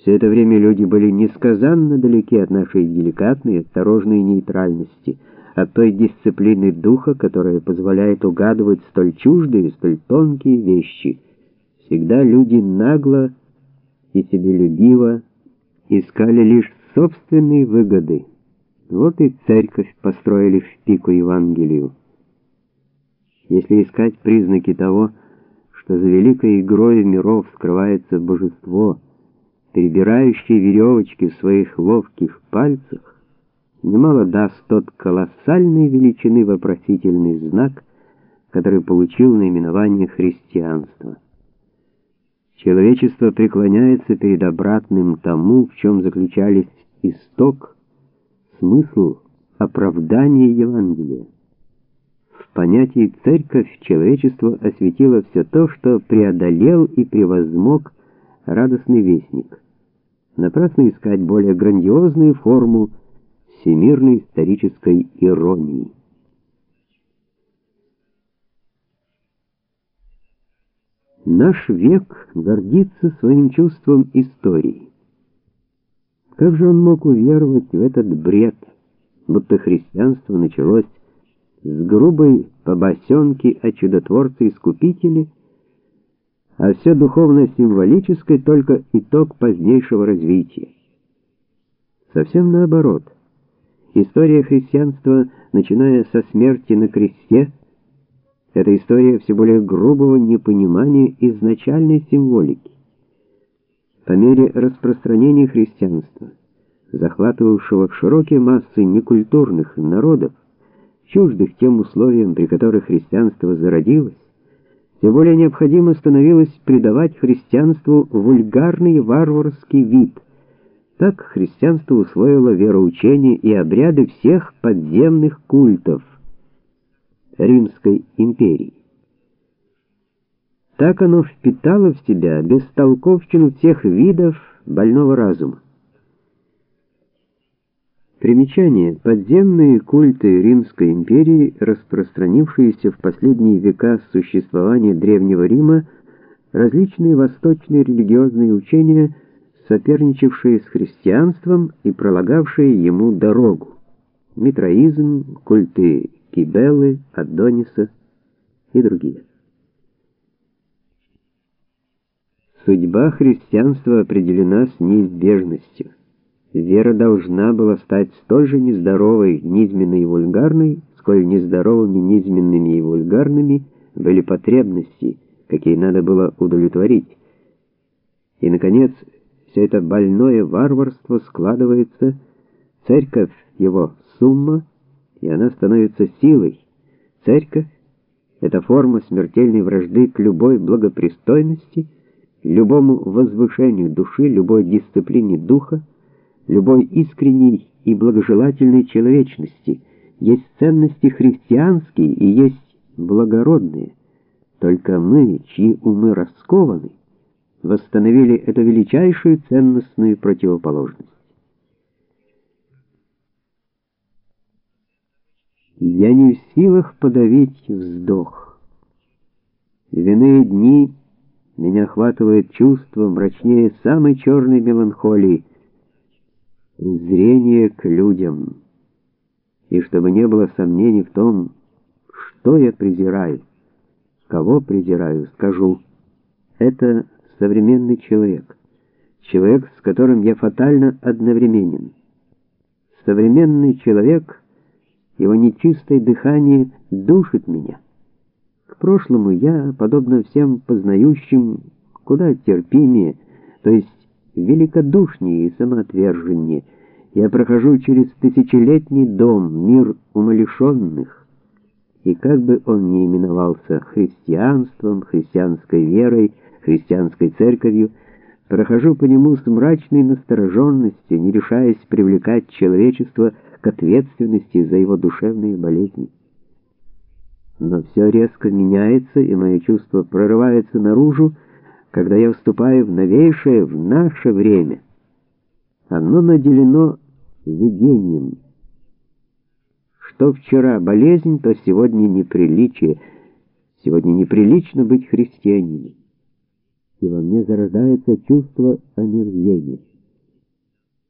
Все это время люди были несказанно далеки от нашей деликатной, осторожной нейтральности, от той дисциплины духа, которая позволяет угадывать столь чуждые, столь тонкие вещи. Всегда люди нагло и себелюбиво искали лишь собственные выгоды. Вот и церковь построили в пику Евангелию. Если искать признаки того, что за великой игрой миров скрывается божество — перебирающий веревочки в своих ловких пальцах, немало даст тот колоссальной величины вопросительный знак, который получил наименование христианства. Человечество преклоняется перед обратным тому, в чем заключались исток, смысл оправдания Евангелия. В понятии «церковь» человечество осветило все то, что преодолел и превозмог радостный вестник. Напрасно искать более грандиозную форму всемирной исторической иронии. Наш век гордится своим чувством истории. Как же он мог уверовать в этот бред, будто христианство началось с грубой побосенки о чудотворце-искупителе, а все духовно-символическое только итог позднейшего развития. Совсем наоборот. История христианства, начиная со смерти на кресте, это история все более грубого непонимания изначальной символики. По мере распространения христианства, захватывавшего широкие массы некультурных народов, чуждых тем условиям, при которых христианство зародилось, все более необходимо становилось придавать христианству вульгарный варварский вид. Так христианство усвоило вероучение и обряды всех подземных культов Римской империи. Так оно впитало в себя бестолковщину всех видов больного разума. Примечание. Подземные культы Римской империи, распространившиеся в последние века существования Древнего Рима, различные восточные религиозные учения, соперничавшие с христианством и пролагавшие ему дорогу. Митроизм, культы Кибелы, Адониса и другие. Судьба христианства определена с неизбежностью. Вера должна была стать столь же нездоровой, низменной и вульгарной, сколь нездоровыми, низменными и вульгарными были потребности, какие надо было удовлетворить. И, наконец, все это больное варварство складывается, церковь его сумма, и она становится силой. Церковь — это форма смертельной вражды к любой благопристойности, любому возвышению души, любой дисциплине духа, любой искренней и благожелательной человечности, есть ценности христианские и есть благородные. Только мы, чьи умы раскованы, восстановили эту величайшую ценностную противоположность. Я не в силах подавить вздох. В дни меня охватывает чувство мрачнее самой черной меланхолии, зрение к людям, и чтобы не было сомнений в том, что я презираю, кого презираю, скажу. Это современный человек, человек, с которым я фатально одновременен. Современный человек, его нечистое дыхание душит меня. К прошлому я, подобно всем познающим, куда терпимее, то есть великодушнее и самоотверженнее. Я прохожу через тысячелетний дом, мир умалишенных, и как бы он ни именовался христианством, христианской верой, христианской церковью, прохожу по нему с мрачной настороженностью, не решаясь привлекать человечество к ответственности за его душевные болезни. Но все резко меняется, и мое чувство прорывается наружу, когда я вступаю в новейшее, в наше время. Оно наделено видением. Что вчера болезнь, то сегодня неприличие. Сегодня неприлично быть христианином. И во мне зарождается чувство омерзения.